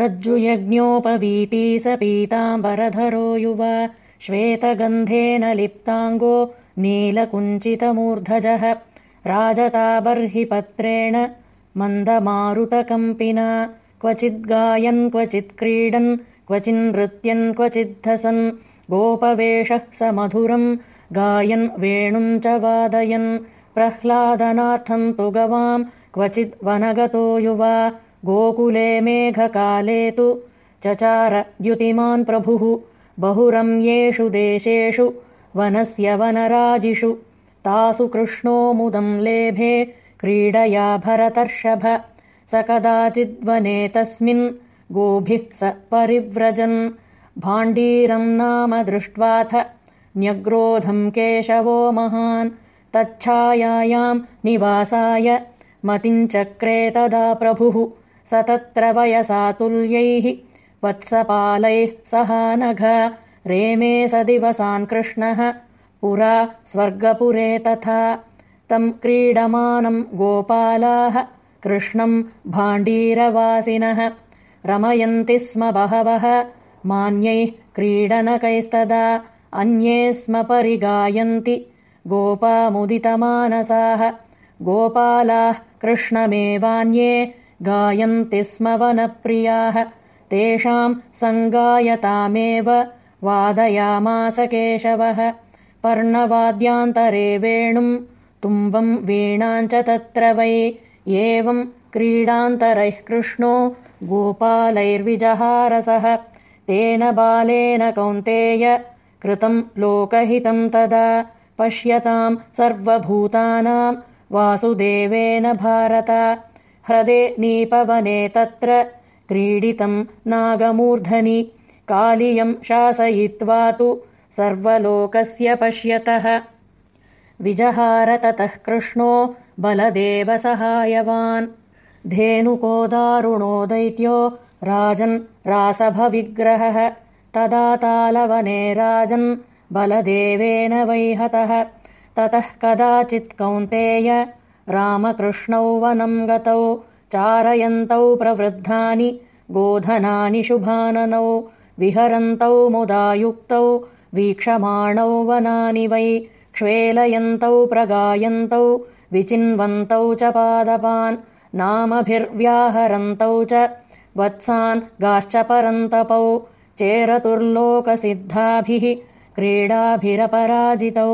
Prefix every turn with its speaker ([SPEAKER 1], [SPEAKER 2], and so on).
[SPEAKER 1] रज्जुयज्ञोपवीती स पीताम्बरधरो युवा। श्वेतगन्धेन लिप्ताङ्गो नीलकुञ्चितमूर्धजः। राजताबर्हि पत्रेण मन्दमारुतकम्पिना क्वचिद्गायन् क्वचित्क्रीडन् क्वचिन्नृत्यन् क्वचिद्धसन् गोपवेषः स मधुरम् गायन् वेणुम् च वादयन्। प्रह्लादनार्थम् तु गवाम् क्वचिद्वनगतो युवा गोकुले मेघकाले तु चचार द्युतिमान् प्रभुः बहुरम्येषु देशेषु वनस्य वनराजिषु। तासु कृष्णो मुदम् लेभे क्रीडया भरतर्षभ स कदाचिद्वने तस्मिन् गोभिः स परिव्रजन्। भाण्डीरम् नाम दृष्ट्वाथ न्यग्रोधम् केशवो महान्। तच्छायायाम् निवासाय मतिञ्चक्रे तदा प्रभुः स तत्र वयसातुल्यैः। वत्सपालैः सहानघ रेमे स दिवसान् कृष्णः। पुरा स्वर्गपुरे तथा। तम् क्रीडमानम् गोपालाः। कृष्णम् भाण्डीरवासिनः। रमयन्ति स्म बहवः। मान्यैः क्रीडनकैस्तदा। अन्ये स्म परिगायन्ति। गोपामुदितमानसाः। गोपालाः कृष्णमेवान्ये गायन्ति स्म वनप्रियाः। तेषाम् सङ्गायतामेव वादयामास केशवः। पर्णवाद्यान्तरे वेणुम् तुम्बम् वीणाम् च तत्र वै। एवम् क्रीडान्तरैः कृष्णो गोपालैर्विजहारसः। तेन बालेन कौन्तेय कृतम् लोकहितम् तदा। पश्यताम् सर्वभूतानाम् वासुदेवेन भारत ह्रदे नीपवने तत्र क्रीडितम् नागमूर्धनि कालियम् शासयित्वा तु सर्वलोकस्य पश्यतः। विजहार ततः कृष्णो बलदेवसहायवान् धेनुको दारुणो दैत्यो राजन् रासभविग्रहः। तदा तालवने राजन् बलदेवेन वैहतः। ततः कदाचित् कौन्तेय रामकृष्णौ वनम् गतौ चारयन्तौ प्रवृद्धानि गोधनानि शुभाननौ विहरन्तौ मुदायुक्तौ वीक्षमाणौ वनानि वै क्ष्वेलयन्तौ प्रगायन्तौ विचिन्वन्तौ च पादपान् नामभिर्व्याहरन्तौ च वत्सान् गाश्च परन्तपौ चेरतुर्लोकसिद्धाभिः क्रीडाभिरपराजितौ